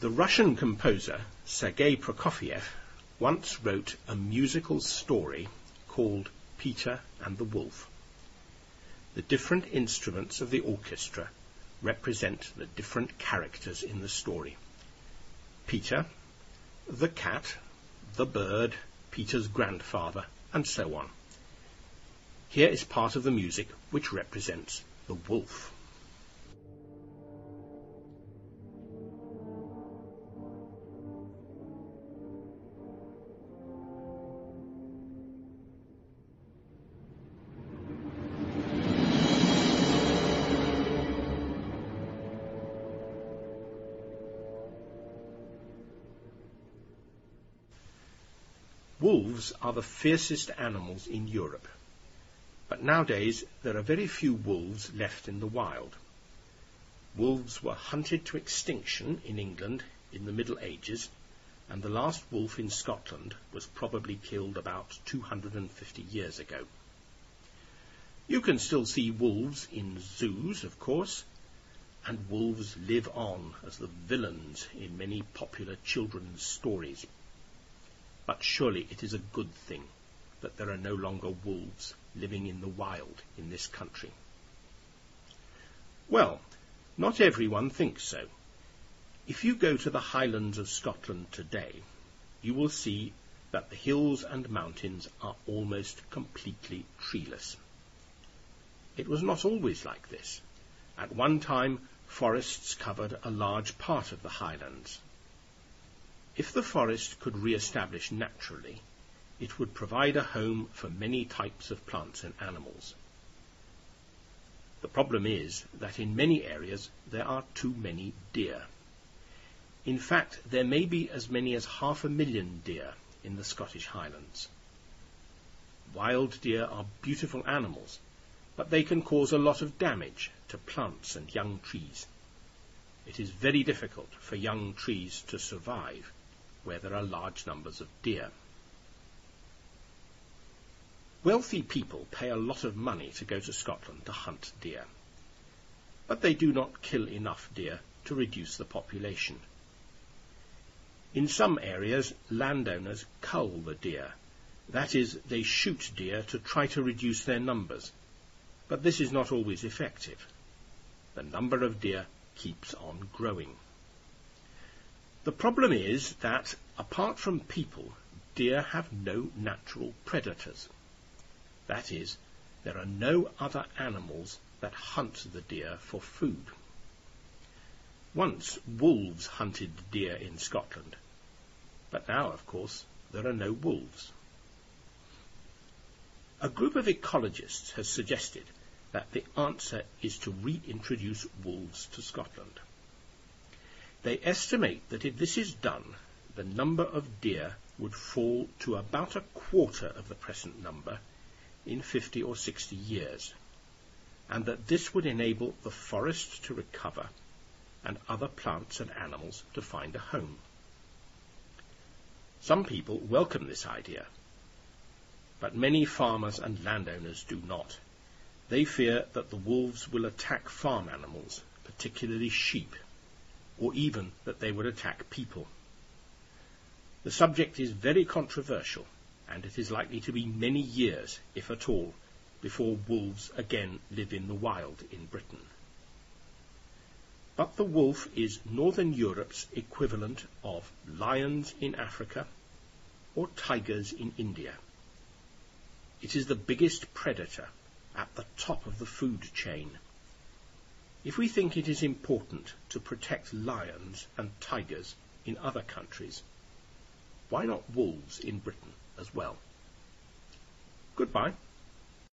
The Russian composer Sergei Prokofiev once wrote a musical story called Peter and the Wolf. The different instruments of the orchestra represent the different characters in the story. Peter, the cat, the bird, Peter's grandfather, and so on. Here is part of the music which represents the wolf. Wolves are the fiercest animals in Europe. But nowadays there are very few wolves left in the wild. Wolves were hunted to extinction in England in the Middle Ages, and the last wolf in Scotland was probably killed about 250 years ago. You can still see wolves in zoos, of course, and wolves live on as the villains in many popular children's stories. But surely it is a good thing that there are no longer wolves living in the wild in this country. Well, not everyone thinks so. If you go to the highlands of Scotland today, you will see that the hills and mountains are almost completely treeless. It was not always like this. At one time, forests covered a large part of the highlands. If the forest could re-establish naturally, it would provide a home for many types of plants and animals. The problem is that in many areas there are too many deer. In fact, there may be as many as half a million deer in the Scottish Highlands. Wild deer are beautiful animals, but they can cause a lot of damage to plants and young trees. It is very difficult for young trees to survive where there are large numbers of deer. Wealthy people pay a lot of money to go to Scotland to hunt deer, but they do not kill enough deer to reduce the population. In some areas, landowners cull the deer. That is, they shoot deer to try to reduce their numbers. But this is not always effective. The number of deer keeps on growing. The problem is that, apart from people, deer have no natural predators. That is, there are no other animals that hunt the deer for food. Once wolves hunted deer in Scotland, but now, of course, there are no wolves. A group of ecologists has suggested that the answer is to reintroduce wolves to Scotland. They estimate that if this is done, the number of deer would fall to about a quarter of the present number in 50 or 60 years, and that this would enable the forest to recover and other plants and animals to find a home. Some people welcome this idea, but many farmers and landowners do not. They fear that the wolves will attack farm animals, particularly sheep, or even that they would attack people. The subject is very controversial, and it is likely to be many years, if at all, before wolves again live in the wild in Britain. But the wolf is Northern Europe's equivalent of lions in Africa or tigers in India. It is the biggest predator at the top of the food chain if we think it is important to protect lions and tigers in other countries, why not wolves in Britain as well? Goodbye.